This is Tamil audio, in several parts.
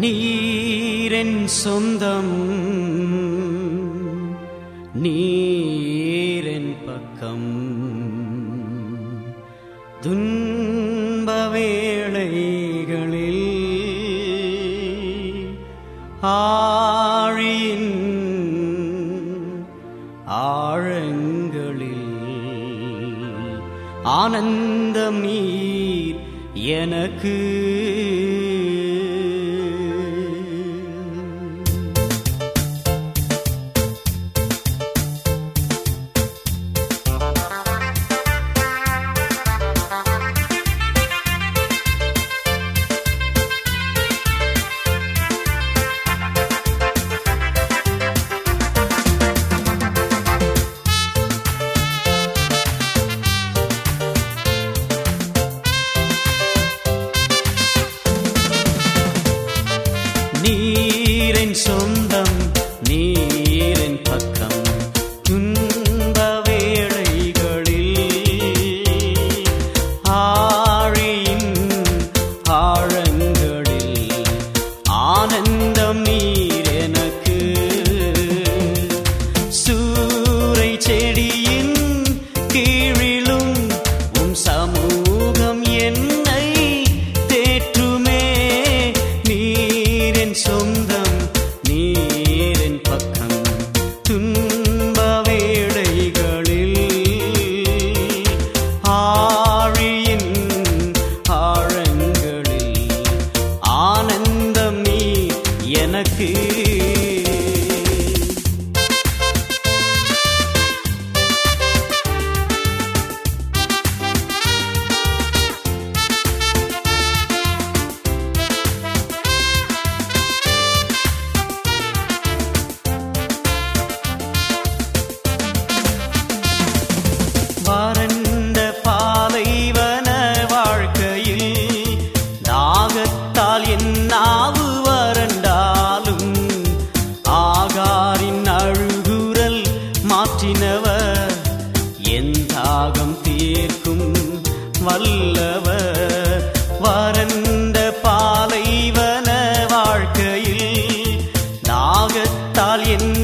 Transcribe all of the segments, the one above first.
நீரின் சொந்தம் நீரின் பக்கம். துன்ப வேளைகளில் ஆழியின் ஆழங்களில் ஆனந்தமீர் எனக்கு தாகம் தீர்க்கும் வல்லவ வறண்ட பாலைவன வாழ்க்கையில் நாகத்தால் என்ன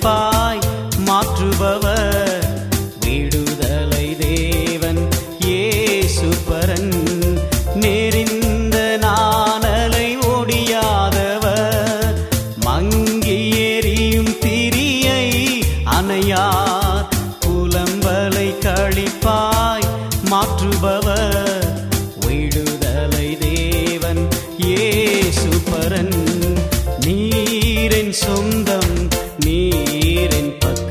Bye. நீரின் பத்து